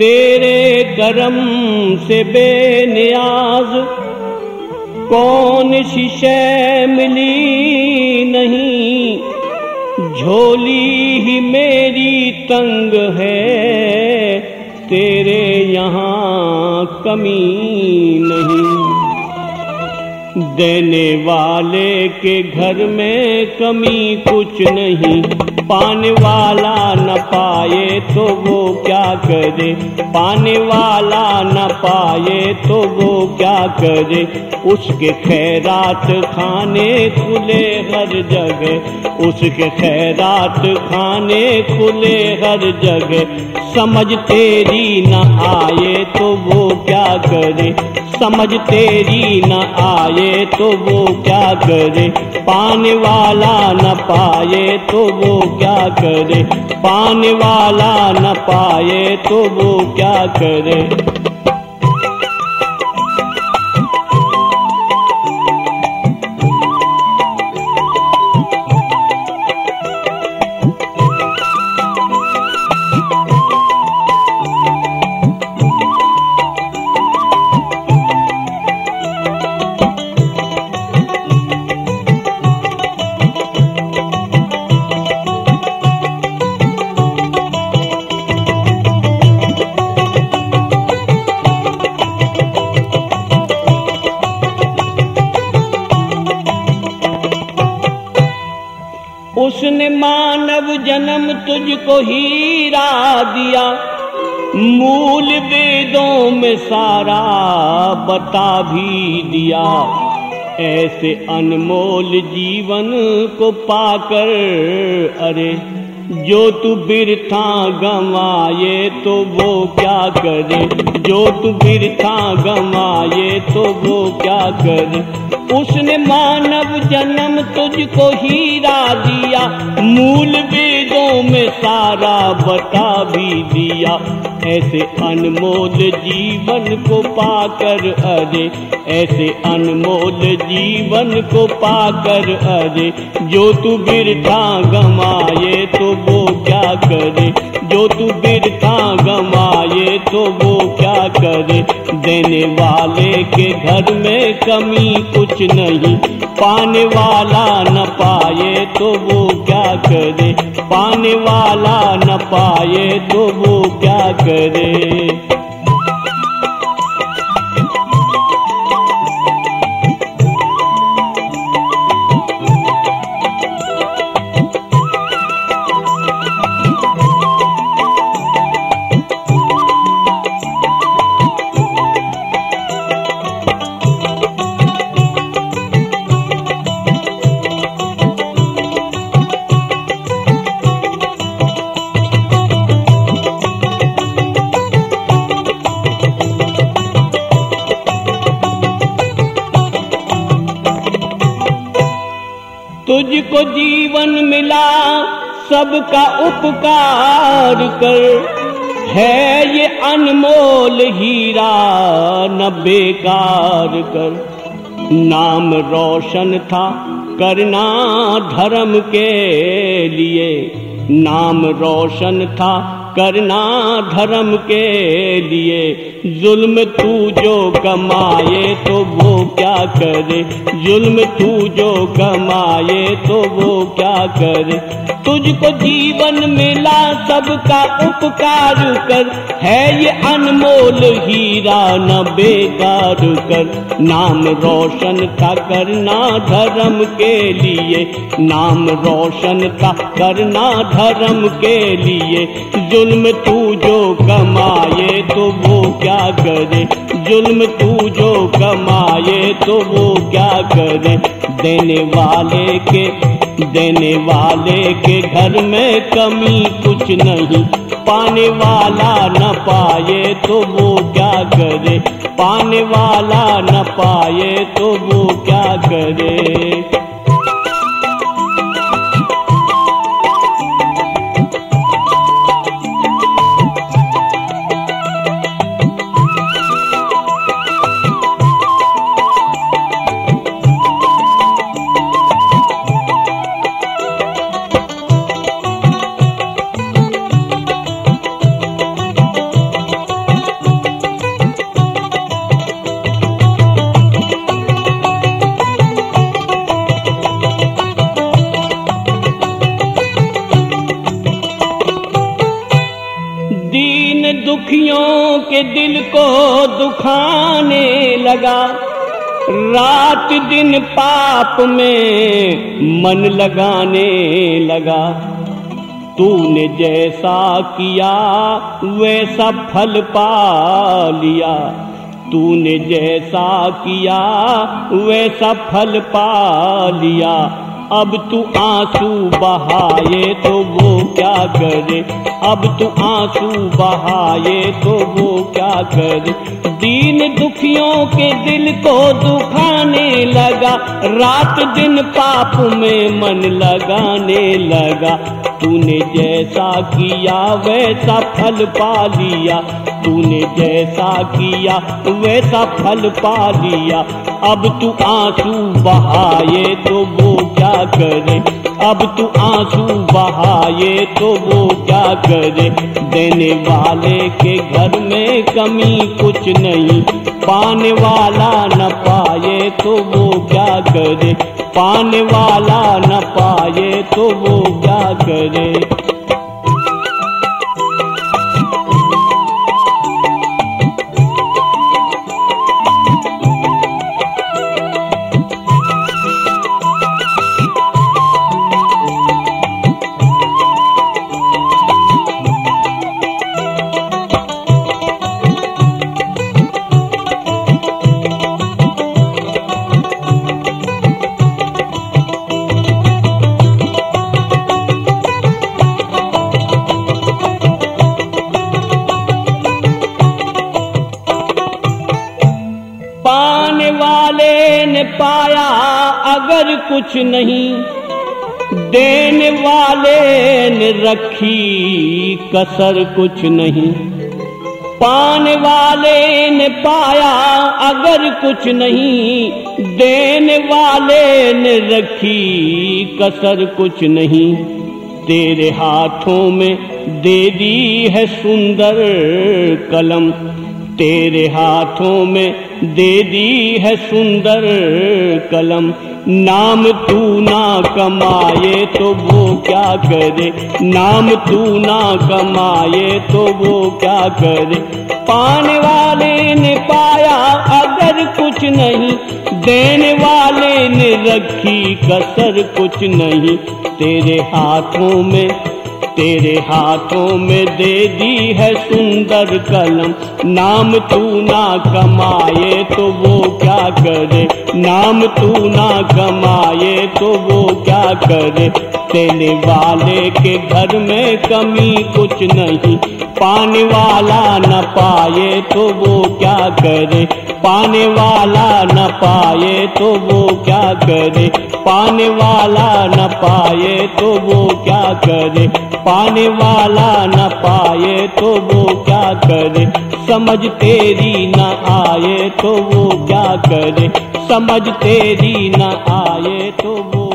करम से बेनियाज, कौन शीशे मिली नहीं? झोली ही मेरी तंग है, तेरे यहाँ कमी नहीं। देने वाले के घर में कमी कुछ नहीं। पाने वाला न पाए तो वो क्या करे? पाने वाला न पाए तो वो क्या करे? उसके खैरात खाने खुले हर जगह। उसके खैरात खाने खुले हर जगह। समझ तेरी न आए तो वो क्या करे? समझ तेरी न आए तो वो क्या करे? पाने वाला न पाए तो वो क्या करे? पाने वाला न पाए तो वो क्या करे? जन्म तुझको हीरा दिया। मूल वेदों में सारा बता भी दिया। ऐसे अनमोल जीवन को पाकर, अरे जो तू बिरथा गंवाए तो वो क्या करे? जो तू बिरथा गंवाए तो वो क्या करे? उसने मानव जन्म तुझको हीरा दिया, मूल वेदों में सारा बता भी दिया। ऐसे अनमोल जीवन को पाकर अरे, ऐसे अनमोल जीवन को पाकर अरे, जो तू बिरथा गमाए तो करे। जो तू बिरथा गमाए तो वो क्या करे? देने वाले के घर में कमी कुछ नहीं। पाने वाला न पाए तो वो क्या करे? पाने वाला न पाए तो वो क्या करे? सबका उपकार कर। है ये अनमोल हीरा न बेकार कर। नाम रोशन था करना धर्म के लिए। नाम रोशन था करना धर्म के लिए। जुल्म तू जो कमाए तो वो क्या करे? जुल्म तू जो कमाए तो वो क्या करे? तुझको जीवन मिला सबका उपकार कर। है ये अनमोल हीरा न बेकार कर। नाम रोशन का करना धर्म के लिए। नाम रोशन का करना धर्म के लिए। जुल्म तू जो कमाए तो वो क्या करे? जुल्म तू जो कमाए तो वो क्या करे? देने वाले के, देने वाले के घर में कमी कुछ नहीं। पाने वाला न पाए तो वो क्या करे? पाने वाला न पाए तो वो क्या करे? के दिल को दुखाने लगा। रात दिन पाप में मन लगाने लगा। तूने जैसा किया, वैसा फल पा लिया। तूने जैसा किया, वैसा फल पा लिया। अब तू आँसू बहाए तो वो क्या करे? अब तू आँसू बहाए तो वो क्या करे? दीन दुखियों के दिल को दुखाने लगा। रात दिन पाप में मन लगाने लगा। तूने जैसा किया, वैसा फल पा लिया। तूने जैसा किया, वैसा फल पा लिया। अब तू आँसू बहाए तो वो क्या करे? अब तू आँसू बहाए तो वो क्या करे? देने वाले के घर में कमी कुछ नहीं। पाने वाला न पाए तो वो क्या करे? पाने वाला न पाए तो वो क्या करे? पाया अगर कुछ नहीं, देने वाले ने रखी कसर कुछ नहीं। पाने वाले ने पाया अगर कुछ नहीं, देने वाले ने रखी कसर कुछ नहीं। तेरे हाथों में दे दी है सुंदर कलम तेरे हाथों में दे दी है सुंदर कलम। नाम तू ना कमाए तो वो क्या करे? नाम तू ना कमाए तो वो क्या करे? पाने वाले ने पाया अगर कुछ नहीं, देने वाले ने रखी कसर कुछ नहीं। तेरे हाथों में तेरे हाथों में दे दी है सुंदर कलम। नाम तू ना कमाए तो वो क्या करे? नाम तू ना कमाए तो वो क्या करे? देने वाले के घर में कमी कुछ नहीं। पाने वाला न पाए तो वो क्या करे? पाने वाला न पाए तो वो क्या करे? पाने वाला न पाए तो वो क्या करे? पाने वाला न पाए तो वो क्या करे? समझ तेरी न आए तो वो क्या करे? समझ तेरी न आए तो वो